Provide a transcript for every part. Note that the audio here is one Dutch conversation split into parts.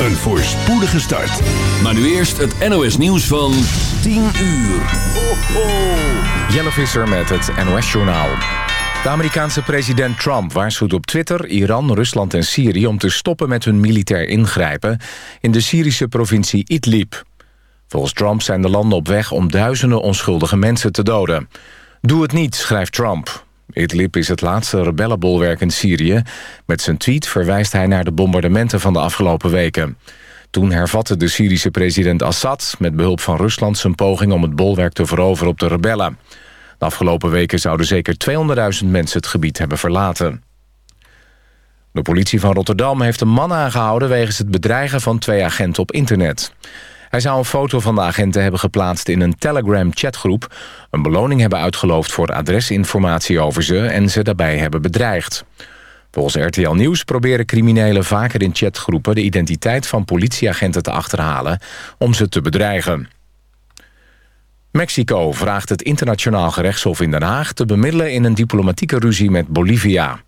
Een voorspoedige start. Maar nu eerst het NOS nieuws van 10 uur. Ho, ho. Jelle Visser met het NOS-journaal. De Amerikaanse president Trump waarschuwt op Twitter... Iran, Rusland en Syrië om te stoppen met hun militair ingrijpen... in de Syrische provincie Idlib. Volgens Trump zijn de landen op weg om duizenden onschuldige mensen te doden. Doe het niet, schrijft Trump. Idlib is het laatste rebellenbolwerk in Syrië. Met zijn tweet verwijst hij naar de bombardementen van de afgelopen weken. Toen hervatte de Syrische president Assad met behulp van Rusland... zijn poging om het bolwerk te veroveren op de rebellen. De afgelopen weken zouden zeker 200.000 mensen het gebied hebben verlaten. De politie van Rotterdam heeft een man aangehouden... wegens het bedreigen van twee agenten op internet. Hij zou een foto van de agenten hebben geplaatst in een Telegram-chatgroep... een beloning hebben uitgeloofd voor adresinformatie over ze... en ze daarbij hebben bedreigd. Volgens RTL Nieuws proberen criminelen vaker in chatgroepen... de identiteit van politieagenten te achterhalen om ze te bedreigen. Mexico vraagt het internationaal gerechtshof in Den Haag... te bemiddelen in een diplomatieke ruzie met Bolivia.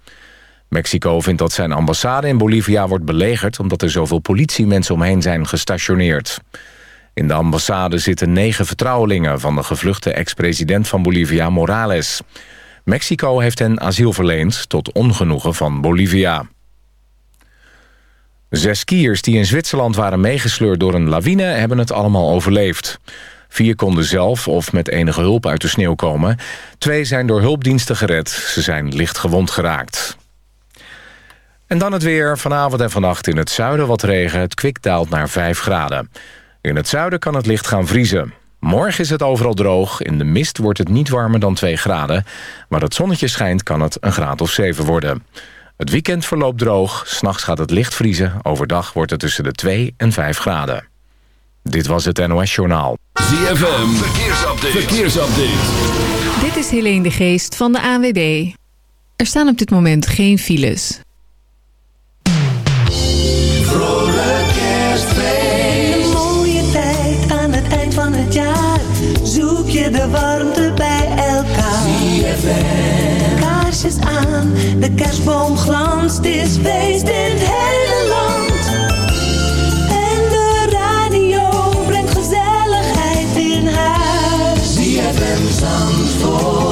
Mexico vindt dat zijn ambassade in Bolivia wordt belegerd... omdat er zoveel politiemensen omheen zijn gestationeerd. In de ambassade zitten negen vertrouwelingen... van de gevluchte ex-president van Bolivia, Morales. Mexico heeft hen asiel verleend tot ongenoegen van Bolivia. Zes skiers die in Zwitserland waren meegesleurd door een lawine... hebben het allemaal overleefd. Vier konden zelf of met enige hulp uit de sneeuw komen. Twee zijn door hulpdiensten gered. Ze zijn licht gewond geraakt. En dan het weer. Vanavond en vannacht in het zuiden wat regen. Het kwik daalt naar 5 graden. In het zuiden kan het licht gaan vriezen. Morgen is het overal droog. In de mist wordt het niet warmer dan 2 graden. Maar het zonnetje schijnt kan het een graad of 7 worden. Het weekend verloopt droog. S'nachts gaat het licht vriezen. Overdag wordt het tussen de 2 en 5 graden. Dit was het NOS Journaal. ZFM, verkeersupdate. verkeersupdate. Dit is Helene de Geest van de ANWB. Er staan op dit moment geen files. De warmte bij elkaar. Kaarsjes aan, de kerstboom glanst. Is feest in het hele land. En de radio brengt gezelligheid in huis. ZFM Zandvoort.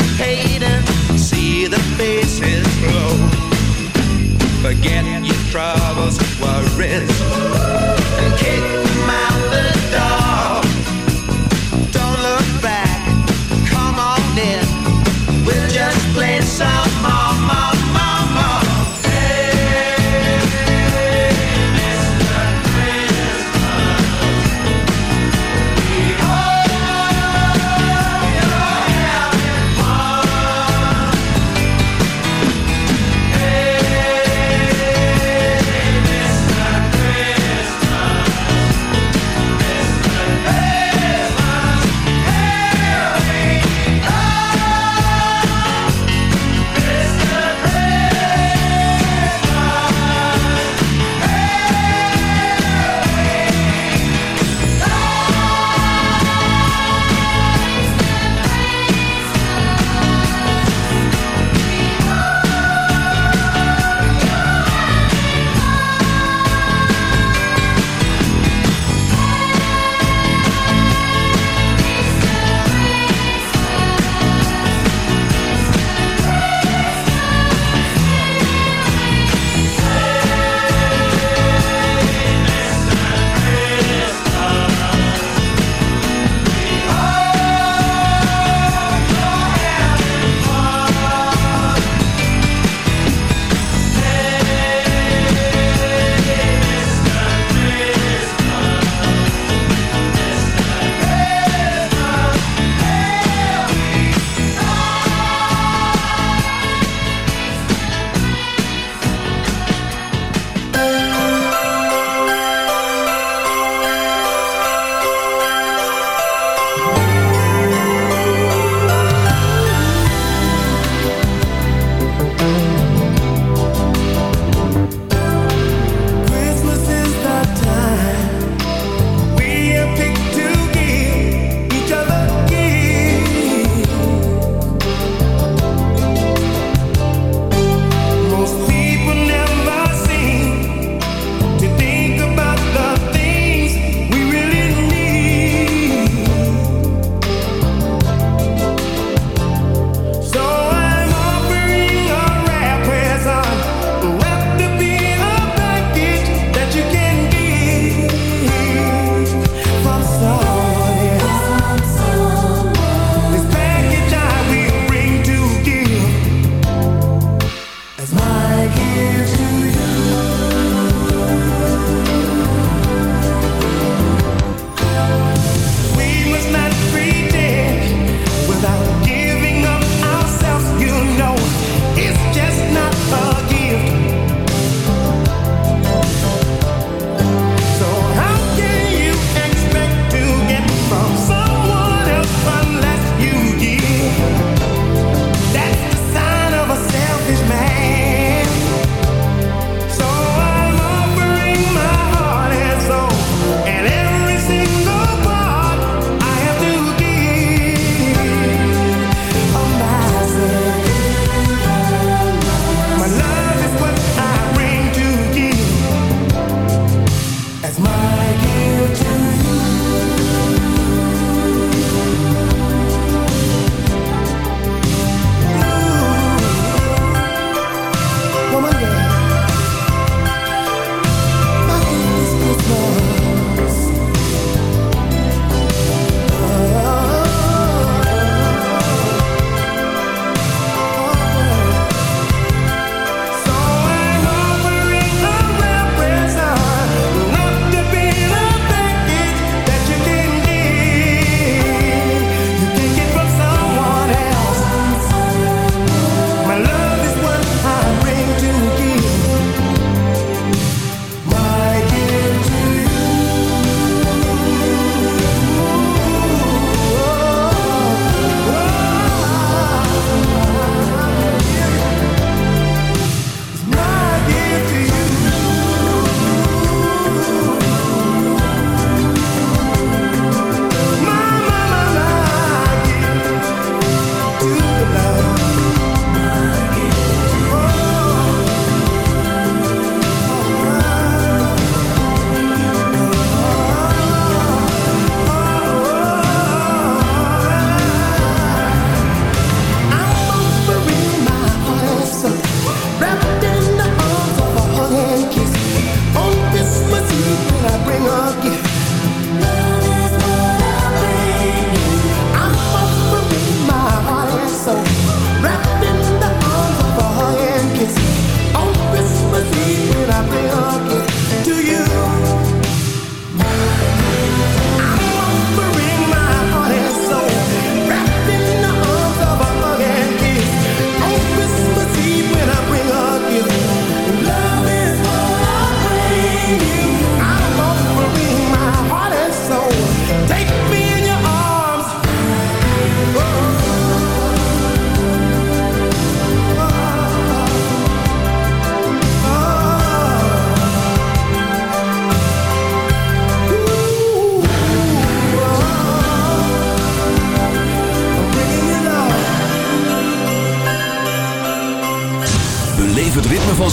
hesitating. See the faces glow. Forget your troubles, worries.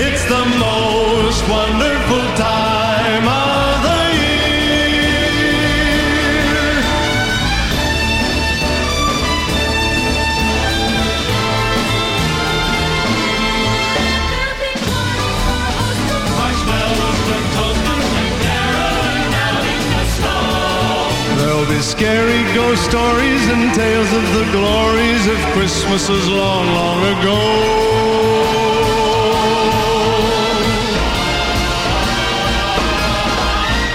It's the most wonderful time of the year. There'll be scary ghost stories and tales of the glories of Christmases long, long ago.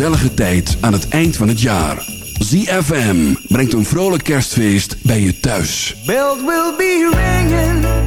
gezellige tijd aan het eind van het jaar. ZFM brengt een vrolijk kerstfeest bij je thuis. Bells will be ringing.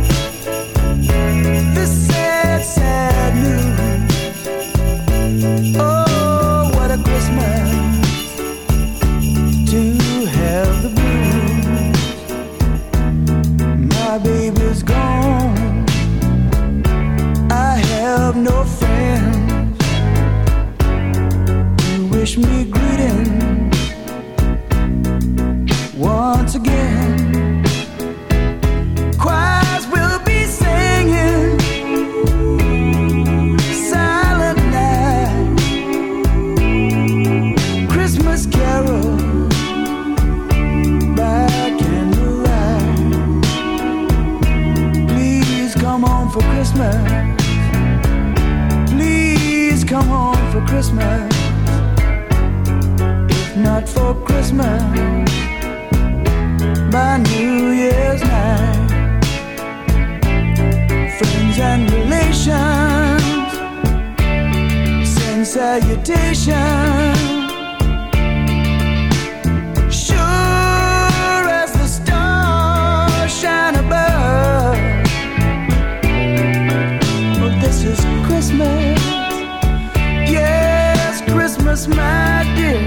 Christmas, my dear.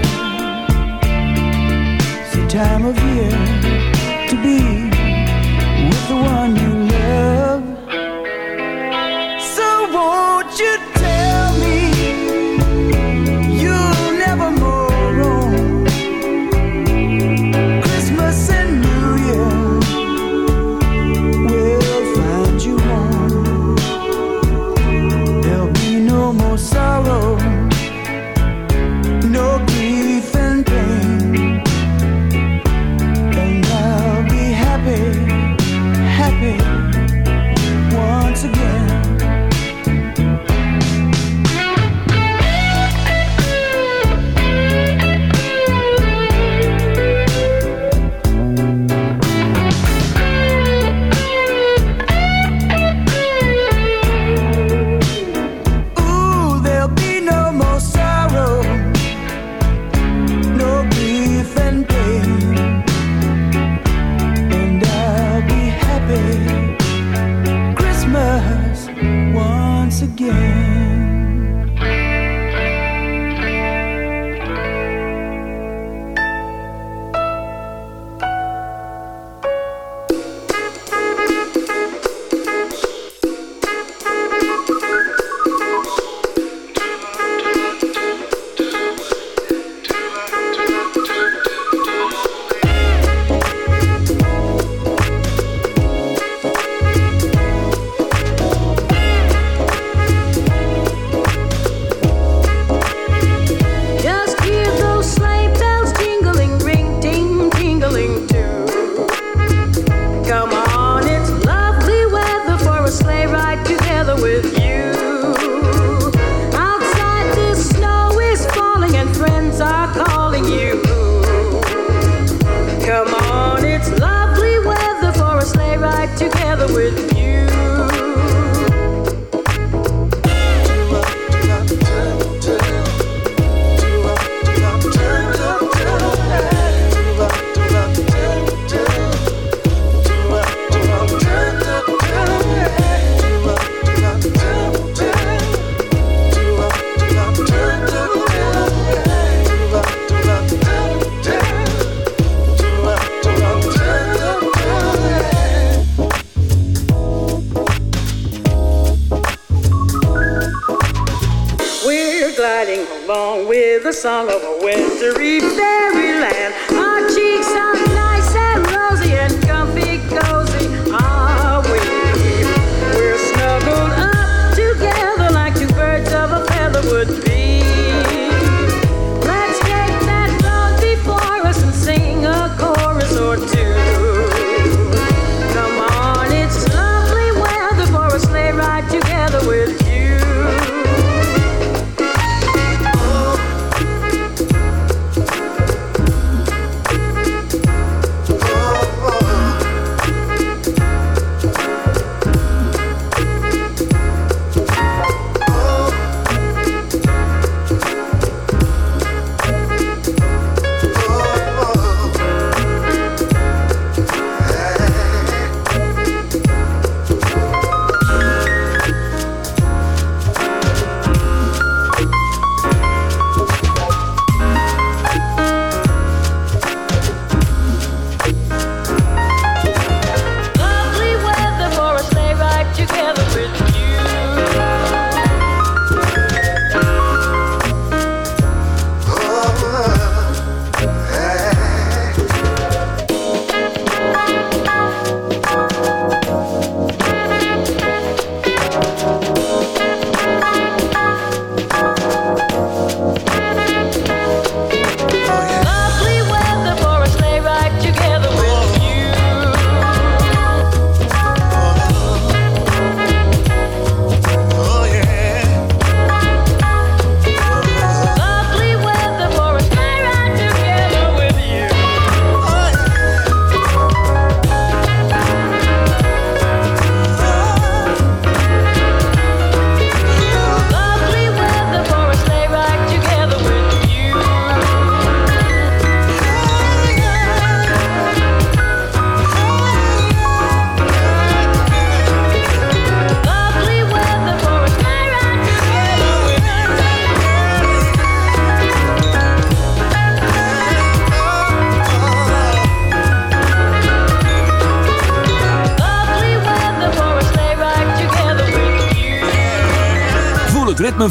It's the time of year to be.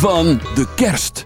van de kerst.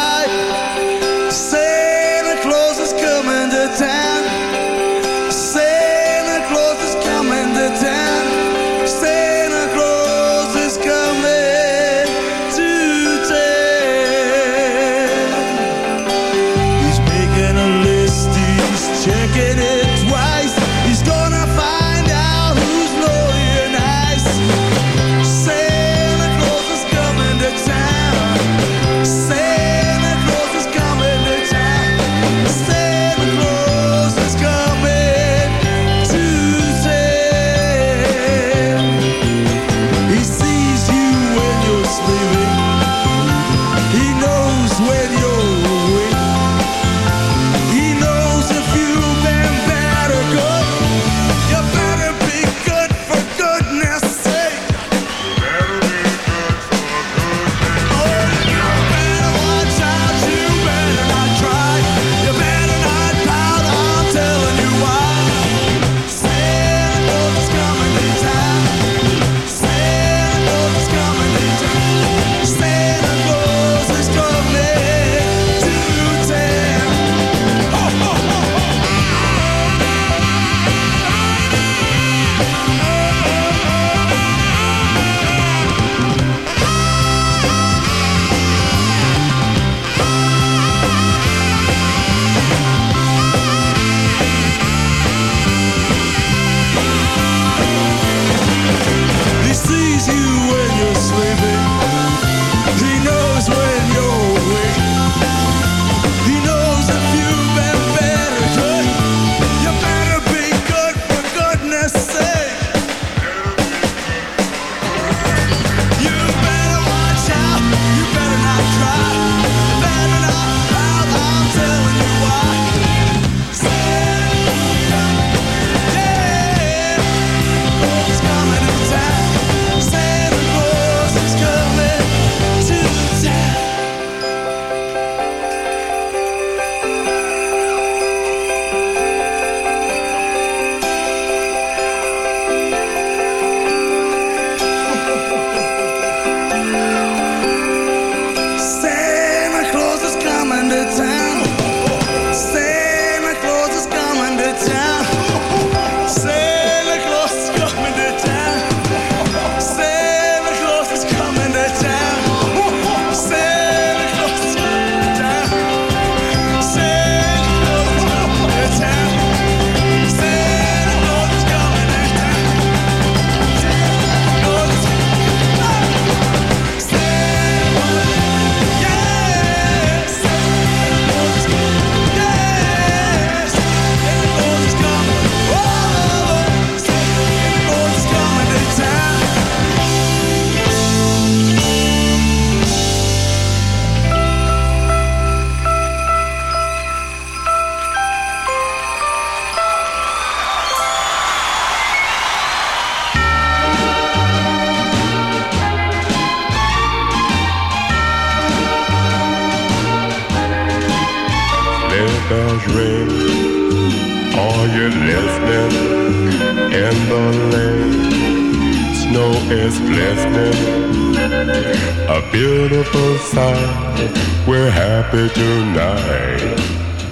happy tonight.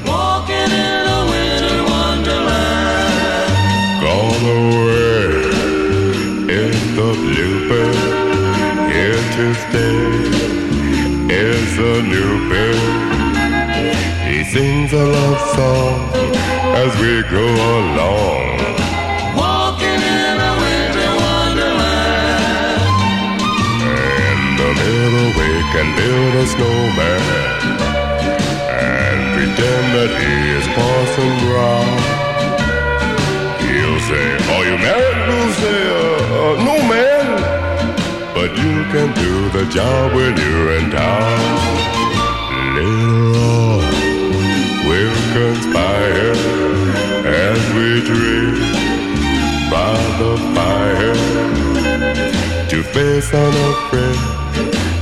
Walking in a winter wonderland. Gone away in the bluebird. Here to stay is a new bird. He sings a love song as we go along. Is Parson Brown. He'll say, Are you married? We'll say, uh, uh, No, man. But you can do the job when you're in town. Later on, we'll conspire as we drink by the fire to face unafraid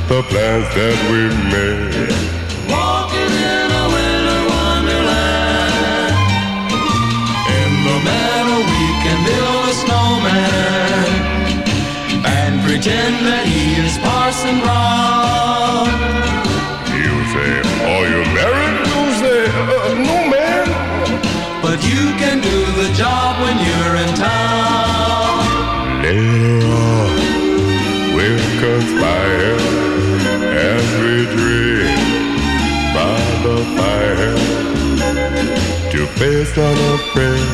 the plans that we made. Parson Brown. You say, Are you married? You say, uh, No, man. But you can do the job when you're in town. Later on, we'll conspire as we dream by the fire to face unafraid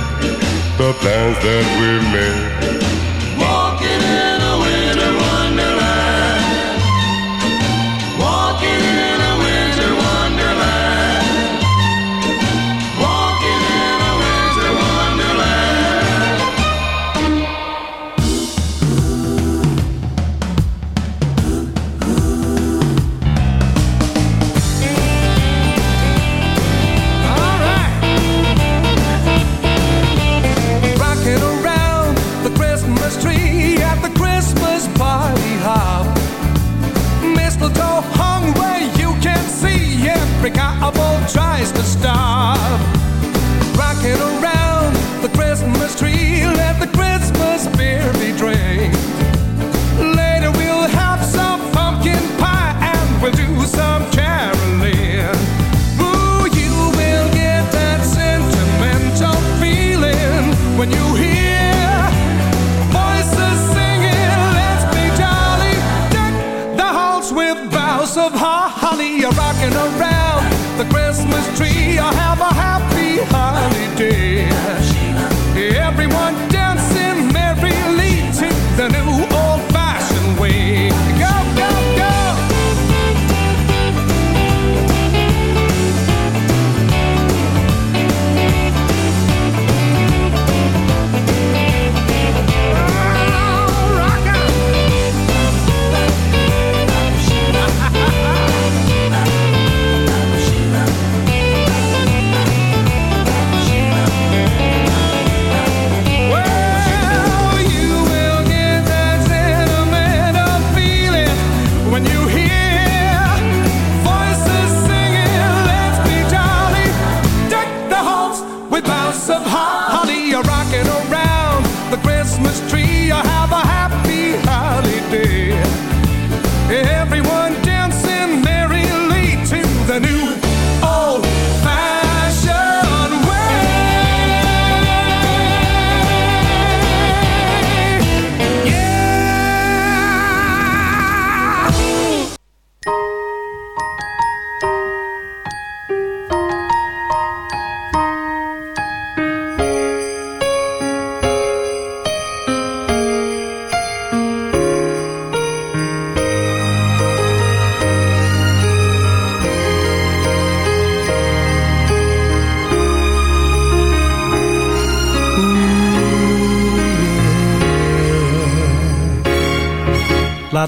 the plans that we made.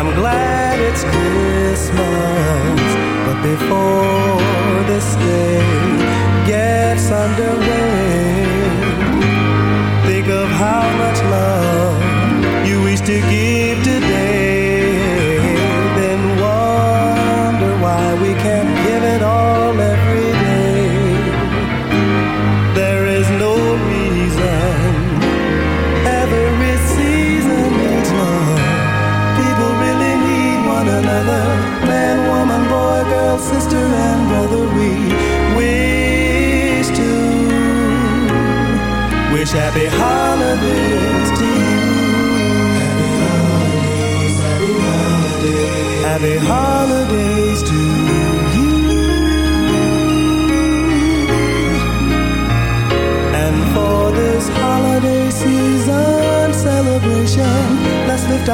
I'm glad it's Christmas. But before this day gets underway, think of how much love you wish to give today.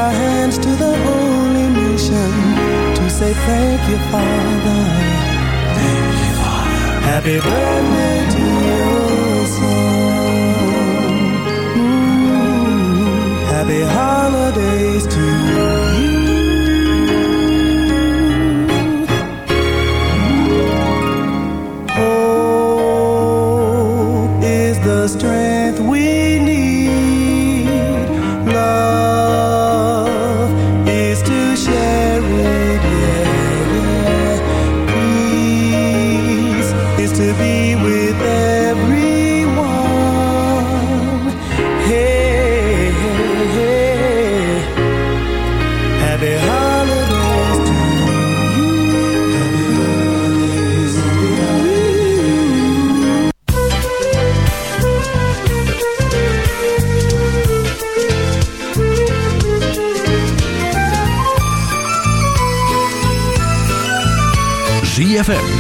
our hands to the holy nation to say thank you, Father. Thank you, Father. Happy birthday